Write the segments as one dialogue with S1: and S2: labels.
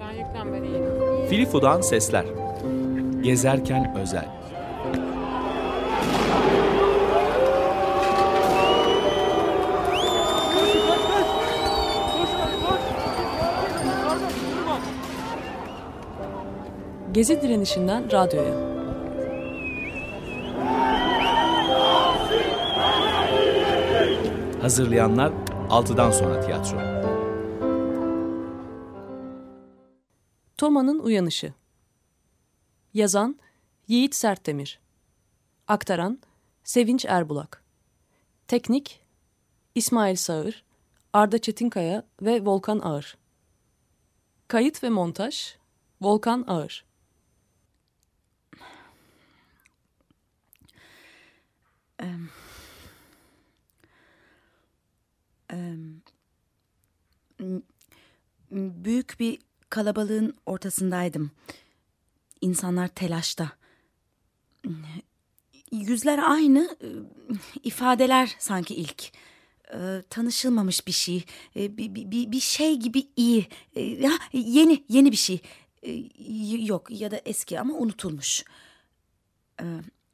S1: Sen yüklen ben iyiyim.
S2: Filifu'dan sesler. Gezerken özel.
S3: Gezi direnişinden radyoya.
S2: Hazırlayanlar 6'dan sonra tiyatro.
S3: Toma'nın Uyanışı. Yazan Yiğit Sertdemir. Aktaran Sevinç Erbulak. Teknik İsmail Sağır, Arda Çetinkaya ve Volkan Ağır. Kayıt ve montaj Volkan Ağır.
S4: Büyük bir kalabalığın ortasındaydım. İnsanlar telaşta. Yüzler aynı, ifadeler sanki ilk. Ee, tanışılmamış bir şey, bir, bir, bir şey gibi iyi. Yeni, yeni bir şey. Yok ya da eski ama unutulmuş.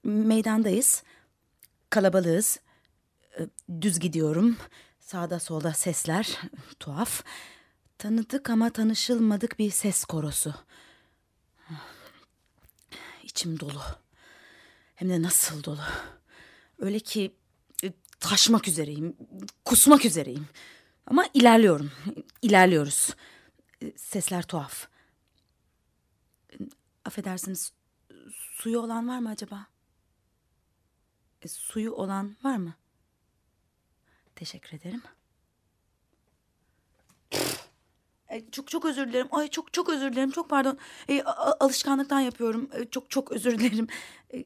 S4: Meydandayız, kalabalığız. Düz gidiyorum. Sağda solda sesler, tuhaf. Tanıdık ama tanışılmadık bir ses korosu. İçim dolu. Hem de nasıl dolu. Öyle ki e, taşmak üzereyim, kusmak üzereyim. Ama ilerliyorum, ilerliyoruz. E, sesler tuhaf. E, affedersiniz, suyu olan var mı acaba? E, suyu olan var mı? Teşekkür ederim. E, çok çok özür dilerim. Ay çok çok özür dilerim. Çok pardon. E, alışkanlıktan yapıyorum. E, çok çok özür dilerim. E,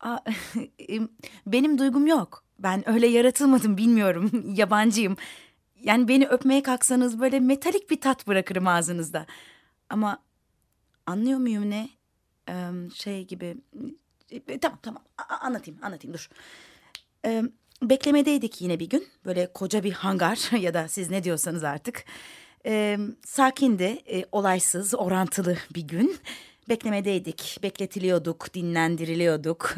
S4: a, e, benim duygum yok. Ben öyle yaratılmadım bilmiyorum. Yabancıyım. Yani beni öpmeye kalksanız böyle metalik bir tat bırakırım ağzınızda. Ama anlıyor muyum ne? Ee, şey gibi. E, tamam tamam A anlatayım anlatayım dur. Ee, beklemedeydik yine bir gün. Böyle koca bir hangar ya da siz ne diyorsanız artık. E, sakindi, e, olaysız, orantılı bir gün. Beklemedeydik, bekletiliyorduk, dinlendiriliyorduk.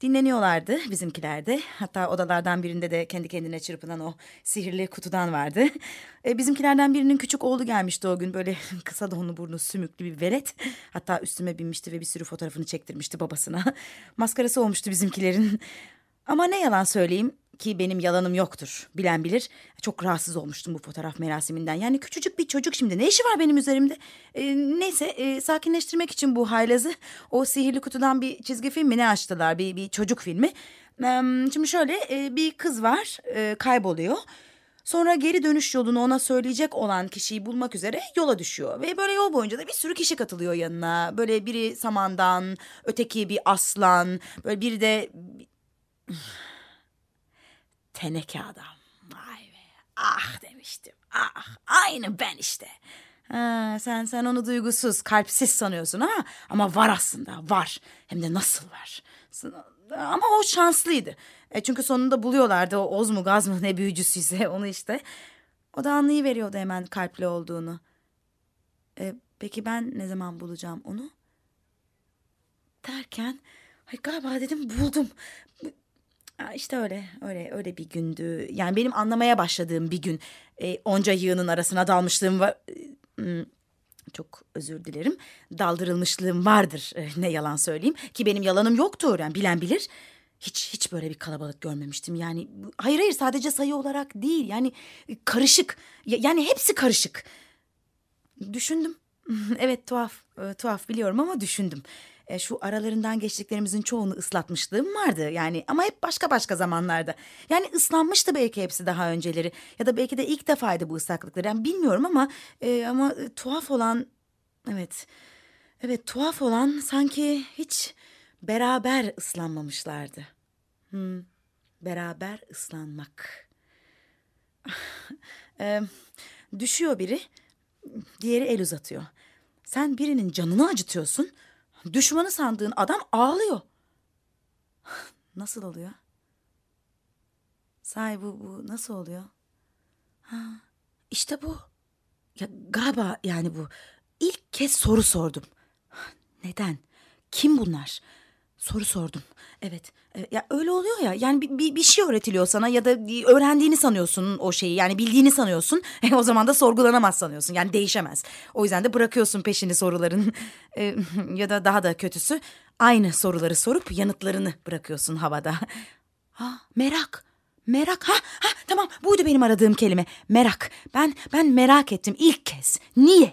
S4: Dinleniyorlardı bizimkiler de. Hatta odalardan birinde de kendi kendine çırpınan o sihirli kutudan vardı. E, bizimkilerden birinin küçük oğlu gelmişti o gün. Böyle kısa donlu burnu sümüklü bir velet. Hatta üstüme binmişti ve bir sürü fotoğrafını çektirmişti babasına. Maskarası olmuştu bizimkilerin. Ama ne yalan söyleyeyim ki benim yalanım yoktur. Bilen bilir. Çok rahatsız olmuştum bu fotoğraf merasiminden. Yani küçücük bir çocuk şimdi ne işi var benim üzerimde? Ee, neyse e, sakinleştirmek için bu haylazı o sihirli kutudan bir çizgi film mi ne açtılar? Bir, bir çocuk filmi. Ee, şimdi şöyle e, bir kız var e, kayboluyor. Sonra geri dönüş yolunu ona söyleyecek olan kişiyi bulmak üzere yola düşüyor. Ve böyle yol boyunca da bir sürü kişi katılıyor yanına. Böyle biri samandan, öteki bir aslan, böyle biri de teneke adam. Vay be. Ah demiştim. Ah aynı ben işte. Ha, sen sen onu duygusuz, kalpsiz sanıyorsun ha ama var aslında var. Hem de nasıl var. Ama o şanslıydı. E çünkü sonunda buluyorlardı o oz mu gaz mı ne büyücüsüyse onu işte. O da anlayıveriyordu hemen kalpli olduğunu. E, peki ben ne zaman bulacağım onu? Derken ay galiba dedim buldum. İşte öyle, öyle, öyle bir gündü. Yani benim anlamaya başladığım bir gün. E, onca yığının arasına dalmışlığım var. Hmm, çok özür dilerim. Daldırılmışlığım vardır. E, ne yalan söyleyeyim. Ki benim yalanım yoktur. Yani bilen bilir. Hiç hiç böyle bir kalabalık görmemiştim. Yani hayır hayır sadece sayı olarak değil. Yani karışık. Yani hepsi karışık. Düşündüm. evet tuhaf, e, tuhaf biliyorum ama düşündüm e, şu aralarından geçtiklerimizin çoğunu ıslatmışlığım vardı. Yani ama hep başka başka zamanlarda. Yani ıslanmıştı belki hepsi daha önceleri. Ya da belki de ilk defaydı bu ıslaklıkları. Yani bilmiyorum ama e, ama e, tuhaf olan evet. Evet tuhaf olan sanki hiç beraber ıslanmamışlardı. Hmm, beraber ıslanmak. e, düşüyor biri, diğeri el uzatıyor. Sen birinin canını acıtıyorsun, Düşmanı sandığın adam ağlıyor. Nasıl oluyor? Sahi bu, bu nasıl oluyor? Ha, işte bu. Ya galiba yani bu. ilk kez soru sordum. Neden? Kim bunlar? Soru sordum. Evet. e, Ya öyle oluyor ya. Yani bir, bir, bir şey öğretiliyor sana ya da öğrendiğini sanıyorsun o şeyi. Yani bildiğini sanıyorsun. E, o zaman da sorgulanamaz sanıyorsun. Yani değişemez. O yüzden de bırakıyorsun peşini soruların. E, ya da daha da kötüsü aynı soruları sorup yanıtlarını bırakıyorsun havada. Ha, merak. Merak. Ha, ha tamam buydu benim aradığım kelime. Merak. Ben ben merak ettim ilk kez. Niye?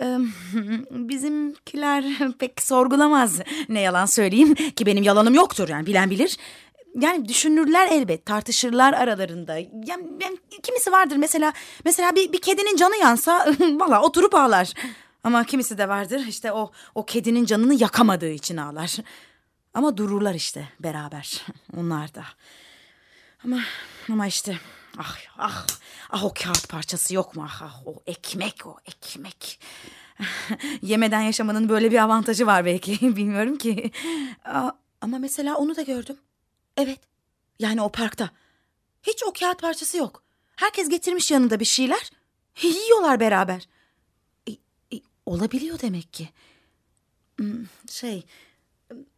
S4: Ee, Bizimkiler pek sorgulamaz. Ne yalan söyleyeyim ki benim yalanım yoktur yani bilen bilir. Yani düşünürler elbet, tartışırlar aralarında. Yani, yani kimisi vardır mesela mesela bir, bir kedinin canı yansa valla oturup ağlar. Ama kimisi de vardır işte o o kedinin canını yakamadığı için ağlar. Ama dururlar işte beraber onlar da. Ama ama işte ah ah ah o kağıt parçası yok mu ah, ah o ekmek o ekmek. Yemeden yaşamanın böyle bir avantajı var belki bilmiyorum ki. Ama mesela onu da gördüm. Evet yani o parkta. Hiç o kağıt parçası yok. Herkes getirmiş yanında bir şeyler. Yiyorlar beraber. E, e, olabiliyor demek ki. Hmm, Şey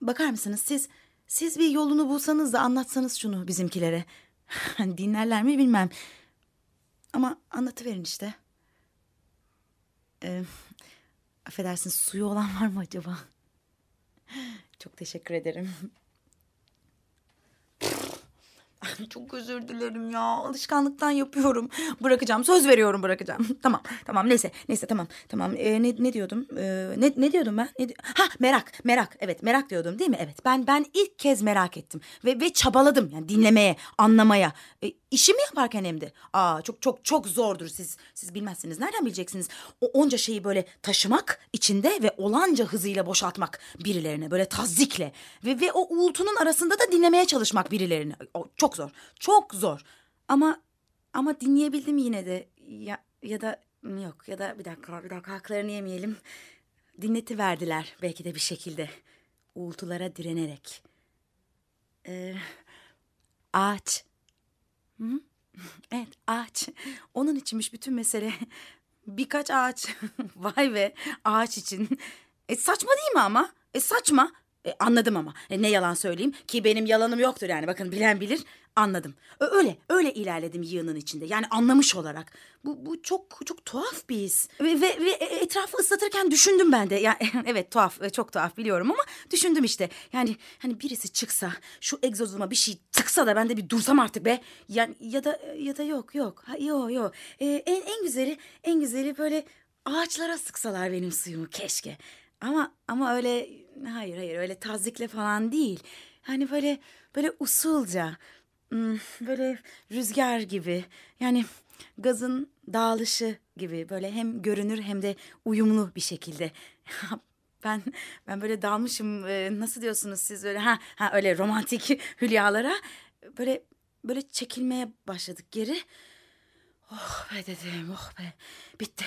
S4: bakar mısınız siz siz bir yolunu bulsanız da anlatsanız şunu bizimkilere. Dinlerler mi bilmem. Ama anlatıverin işte. Ee, affedersiniz suyu olan var mı acaba? Çok teşekkür ederim. Çok özür dilerim ya. Alışkanlıktan yapıyorum. Bırakacağım. Söz veriyorum bırakacağım. tamam. Tamam. Neyse. Neyse tamam. Tamam. Ee, ne, ne diyordum? Ee, ne, ne diyordum ben? Ne di- ha merak. Merak. Evet merak diyordum değil mi? Evet. Ben ben ilk kez merak ettim. Ve ve çabaladım. Yani dinlemeye, anlamaya. E, işimi yaparken hem de. Aa çok çok çok zordur siz. Siz bilmezsiniz. Nereden bileceksiniz? O onca şeyi böyle taşımak içinde ve olanca hızıyla boşaltmak birilerine. Böyle tazdikle. Ve ve o uğultunun arasında da dinlemeye çalışmak birilerini. O, çok zor. Çok zor. Ama ama dinleyebildim yine de. Ya ya da yok ya da bir dakika bir dakika haklarını yemeyelim. Dinleti verdiler belki de bir şekilde. Uğultulara direnerek. Ee, ağaç. Evet ağaç. Onun içinmiş bütün mesele. Birkaç ağaç. Vay be ağaç için. E saçma değil mi ama? E saçma. E, anladım ama. E, ne yalan söyleyeyim ki benim yalanım yoktur yani. Bakın bilen bilir. Anladım. Öyle öyle ilerledim yığının içinde. Yani anlamış olarak. Bu bu çok çok tuhaf bir his. Ve ve, ve etrafı ıslatırken düşündüm ben de. Yani evet tuhaf e, çok tuhaf biliyorum ama düşündüm işte. Yani hani birisi çıksa şu egzozuma bir şey tıksa da ben de bir dursam artık be. Yani ya da ya da yok yok. Ha, yok yok. E, en en güzeli en güzeli böyle ağaçlara sıksalar benim suyumu keşke. Ama ama öyle hayır hayır öyle tazikle falan değil. Hani böyle böyle usulca böyle rüzgar gibi yani gazın dağılışı gibi böyle hem görünür hem de uyumlu bir şekilde. Ben ben böyle dalmışım e, nasıl diyorsunuz siz öyle ha ha öyle romantik hülyalara böyle böyle çekilmeye başladık geri. Oh be dedim oh be bitti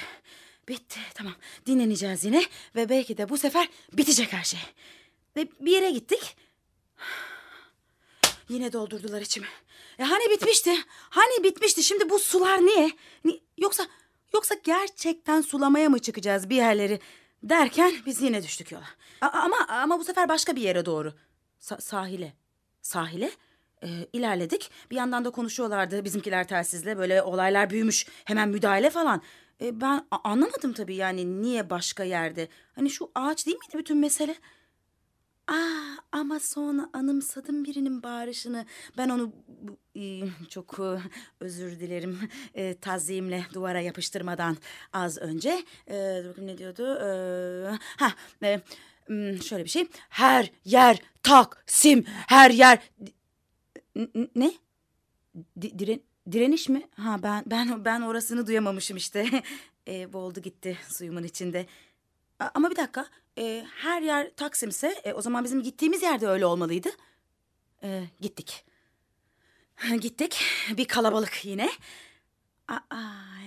S4: bitti tamam dinleneceğiz yine ve belki de bu sefer bitecek her şey. Ve bir yere gittik. Yine doldurdular içimi. E hani bitmişti? Hani bitmişti? Şimdi bu sular niye? Ni- Yoksa yoksa gerçekten sulamaya mı çıkacağız bir yerleri derken biz yine düştük yola. Ama ama bu sefer başka bir yere doğru. Sa- sahile. Sahile? Ee, ilerledik. Bir yandan da konuşuyorlardı bizimkiler telsizle. Böyle olaylar büyümüş. Hemen müdahale falan. Ee, ben anlamadım tabii yani niye başka yerde. Hani şu ağaç değil miydi bütün mesele? Aa, ama sonra anımsadım birinin bağırışını. Ben onu e, çok e, özür dilerim e, tazimle duvara yapıştırmadan az önce. E, ne diyordu? E, ha, e, şöyle bir şey. Her yer Taksim, her yer... Ne? Di- diren, direniş mi? Ha ben ben ben orasını duyamamışım işte. e, boğuldu gitti suyumun içinde. A- Ama bir dakika. e, her yer Taksim'se e, o zaman bizim gittiğimiz yerde öyle olmalıydı. E, gittik. Gittik. Bir kalabalık yine. Aa,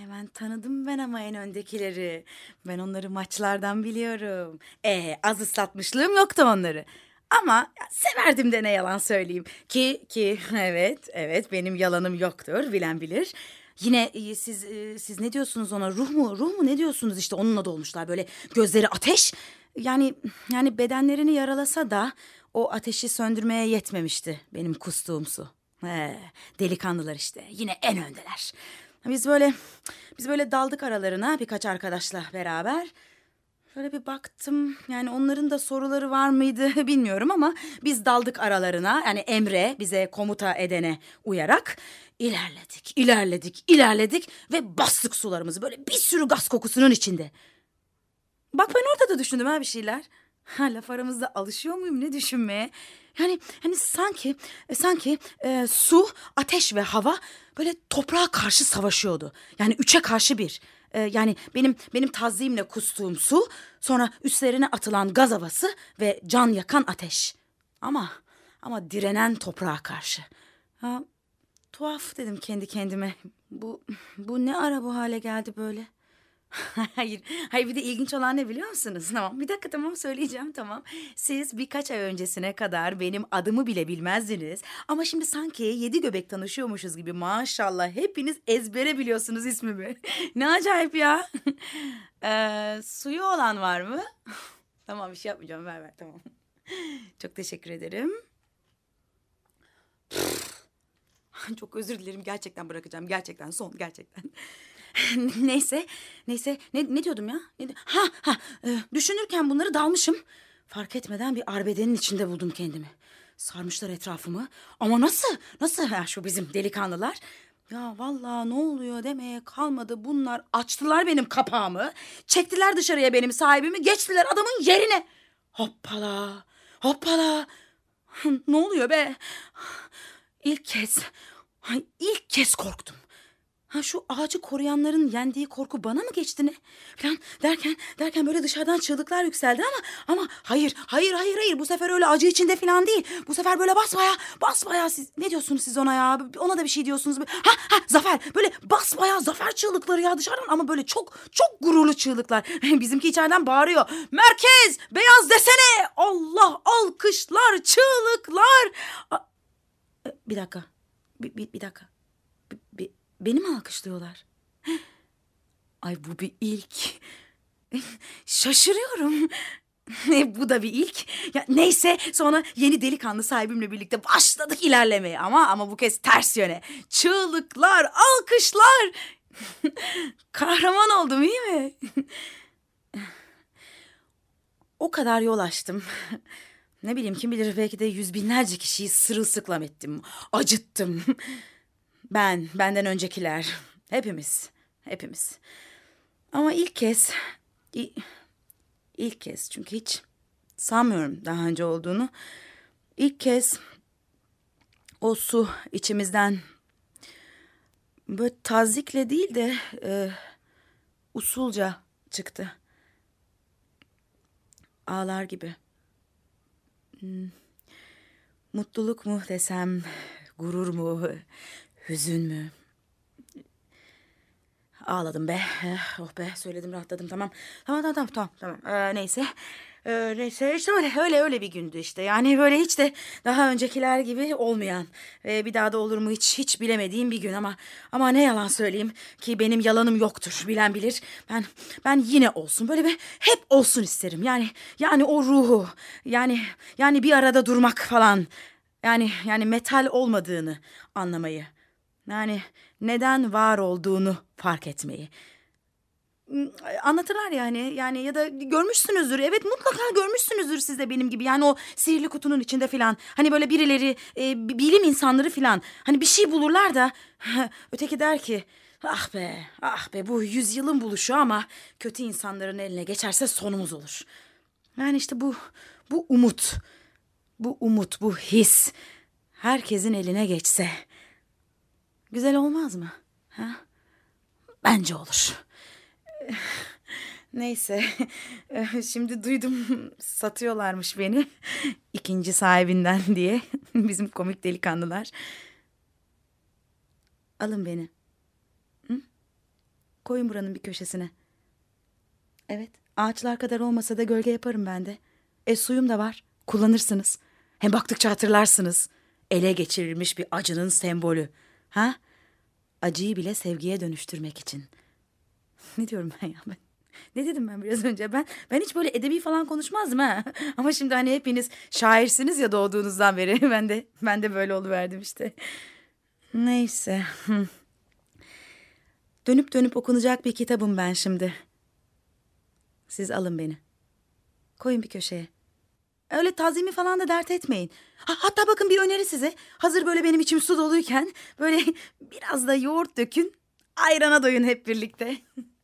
S4: hemen tanıdım ben ama en öndekileri. Ben onları maçlardan biliyorum. E, az ıslatmışlığım yoktu onları. Ama severdim de ne yalan söyleyeyim. Ki ki evet evet benim yalanım yoktur bilen bilir. yine e, siz e, siz ne diyorsunuz ona ruh mu ruh mu ne diyorsunuz işte onunla dolmuşlar böyle gözleri ateş. Yani yani bedenlerini yaralasa da o ateşi söndürmeye yetmemişti benim kustuğum su. He, delikanlılar işte yine en öndeler. Biz böyle biz böyle daldık aralarına birkaç arkadaşla beraber. Şöyle bir baktım yani onların da soruları var mıydı bilmiyorum ama biz daldık aralarına yani Emre bize komuta edene uyarak ilerledik, ilerledik, ilerledik ve bastık sularımızı böyle bir sürü gaz kokusunun içinde. Bak ben orada da düşündüm ha bir şeyler. Ha, laf aramızda alışıyor muyum ne düşünmeye? Yani hani sanki sanki e, su, ateş ve hava böyle toprağa karşı savaşıyordu. Yani üçe karşı bir. E, yani benim benim tazimle kustuğum su, sonra üstlerine atılan gaz havası ve can yakan ateş. Ama ama direnen toprağa karşı. Ha, tuhaf dedim kendi kendime. Bu bu ne ara bu hale geldi böyle? Hayır, hayır bir de ilginç olan ne biliyor musunuz? Tamam, bir dakika tamam söyleyeceğim tamam. Siz birkaç ay öncesine kadar benim adımı bile bilmezdiniz. Ama şimdi sanki yedi göbek tanışıyormuşuz gibi maşallah hepiniz ezbere biliyorsunuz ismimi. ne acayip ya. ee, suyu olan var mı? tamam bir şey yapmayacağım ver ver tamam. Çok teşekkür ederim. Çok özür dilerim gerçekten bırakacağım gerçekten son gerçekten. neyse, neyse. Ne, ne diyordum ya? Ne, ha, ha. E, düşünürken bunları dalmışım. Fark etmeden bir arbedenin içinde buldum kendimi. Sarmışlar etrafımı. Ama nasıl? Nasıl ya şu bizim delikanlılar? Ya vallahi ne oluyor demeye kalmadı. Bunlar açtılar benim kapağımı. Çektiler dışarıya benim sahibimi. Geçtiler adamın yerine. Hoppala. Hoppala. ne oluyor be? İlk kez, ilk kez korktum. Ha şu ağacı koruyanların yendiği korku bana mı geçti ne? Falan derken derken böyle dışarıdan çığlıklar yükseldi ama ama hayır hayır hayır hayır bu sefer öyle acı içinde falan değil. Bu sefer böyle basbaya basbaya siz ne diyorsunuz siz ona ya? Ona da bir şey diyorsunuz. Ha ha zafer böyle basbaya zafer çığlıkları ya dışarıdan ama böyle çok çok gururlu çığlıklar. Bizimki içeriden bağırıyor. Merkez beyaz desene. Allah alkışlar çığlıklar. Bir dakika. Bir, bir, bir dakika. Beni mi alkışlıyorlar? Ay bu bir ilk. Şaşırıyorum. bu da bir ilk. Ya neyse sonra yeni delikanlı sahibimle birlikte başladık ilerlemeye ama ama bu kez ters yöne. Çığlıklar, alkışlar. Kahraman oldum iyi mi? o kadar yol açtım. Ne bileyim kim bilir belki de yüz binlerce kişiyi sırılsıklam ettim, acıttım. Ben, benden öncekiler. Hepimiz, hepimiz. Ama ilk kez, ilk kez çünkü hiç sanmıyorum daha önce olduğunu. İlk kez o su içimizden böyle tazikle değil de e, usulca çıktı. Ağlar gibi. Hmm. Mutluluk mu desem, gurur mu, Hüzün mü? Ağladım be. Eh, oh be söyledim rahatladım tamam. Tamam tamam tamam tamam. Ee, neyse. Ee, neyse işte öyle öyle öyle bir gündü işte. Yani böyle hiç de daha öncekiler gibi olmayan ve bir daha da olur mu hiç hiç bilemediğim bir gün ama ama ne yalan söyleyeyim ki benim yalanım yoktur. Bilen bilir. Ben ben yine olsun böyle bir hep olsun isterim. Yani yani o ruhu yani yani bir arada durmak falan. Yani yani metal olmadığını anlamayı. Yani neden var olduğunu fark etmeyi. Hmm, anlatırlar yani yani ya da görmüşsünüzdür evet mutlaka görmüşsünüzdür siz de benim gibi yani o sihirli kutunun içinde filan hani böyle birileri e, bilim insanları filan hani bir şey bulurlar da öteki der ki ah be ah be bu yüzyılın buluşu ama kötü insanların eline geçerse sonumuz olur. Yani işte bu bu umut bu umut bu his herkesin eline geçse Güzel olmaz mı? Ha? Bence olur. Neyse. Şimdi duydum satıyorlarmış beni. ikinci sahibinden diye. Bizim komik delikanlılar. Alın beni. Hı? Koyun buranın bir köşesine. Evet. Ağaçlar kadar olmasa da gölge yaparım ben de. E suyum da var. Kullanırsınız. Hem baktıkça hatırlarsınız. Ele geçirilmiş bir acının sembolü. Ha? acıyı bile sevgiye dönüştürmek için. Ne diyorum ben ya ben? Ne dedim ben biraz önce? Ben ben hiç böyle edebi falan konuşmazdım ha. Ama şimdi hani hepiniz şairsiniz ya doğduğunuzdan beri. Ben de ben de böyle oluverdim işte. Neyse. Dönüp dönüp okunacak bir kitabım ben şimdi. Siz alın beni. Koyun bir köşeye. Öyle tazimi falan da dert etmeyin. Ha, hatta bakın bir öneri size. Hazır böyle benim içim su doluyken böyle biraz da yoğurt dökün. Ayrana doyun hep birlikte.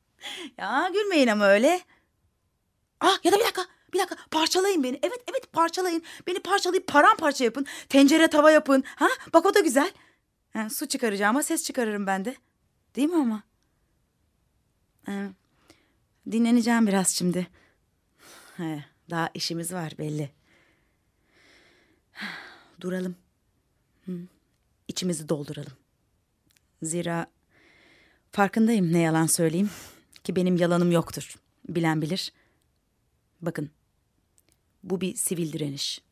S4: ya gülmeyin ama öyle. Ah ya da bir dakika. Bir dakika parçalayın beni. Evet evet parçalayın. Beni parçalayıp paramparça yapın. Tencere tava yapın. Ha bak o da güzel. Ha, su çıkaracağım ama ses çıkarırım ben de. Değil mi ama? Ha, dinleneceğim biraz şimdi. He, daha işimiz var belli. Duralım. Hı, içimizi dolduralım. Zira farkındayım ne yalan söyleyeyim ki benim yalanım yoktur. Bilen bilir. Bakın. Bu bir sivil direniş.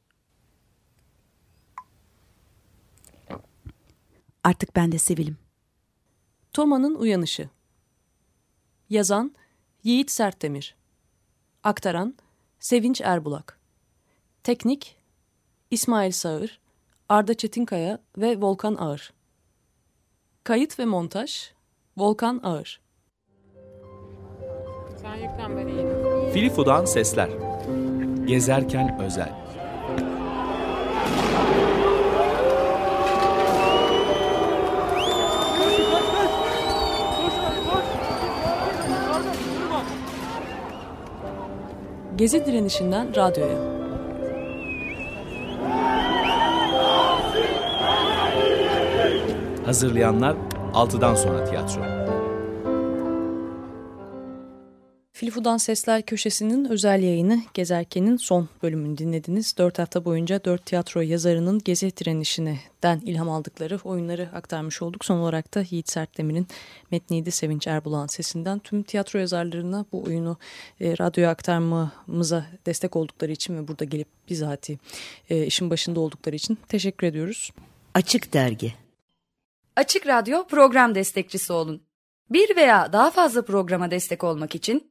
S4: Artık ben de sivilim.
S3: Toma'nın Uyanışı Yazan Yiğit Sertdemir Aktaran Sevinç Erbulak Teknik İsmail Sağır, Arda Çetinkaya ve Volkan Ağır Kayıt ve montaj Volkan Ağır
S1: Sen yüklen ben iyiyim.
S2: Filifu'dan sesler. Gezerken özel.
S3: Gezi direnişinden radyoya.
S2: Hazırlayanlar 6'dan sonra tiyatro.
S3: Filifu'dan Sesler Köşesi'nin özel yayını Gezerken'in son bölümünü dinlediniz. Dört hafta boyunca dört tiyatro yazarının gezi direnişinden ilham aldıkları oyunları aktarmış olduk. Son olarak da Yiğit Sertdemir'in metniydi Sevinç Erbulak'ın sesinden. Tüm tiyatro yazarlarına bu oyunu e, radyoya aktarmamıza destek oldukları için ve burada gelip bizatihi e, işin başında oldukları için teşekkür ediyoruz.
S5: Açık Dergi
S6: Açık Radyo program destekçisi olun. Bir veya daha fazla programa destek olmak için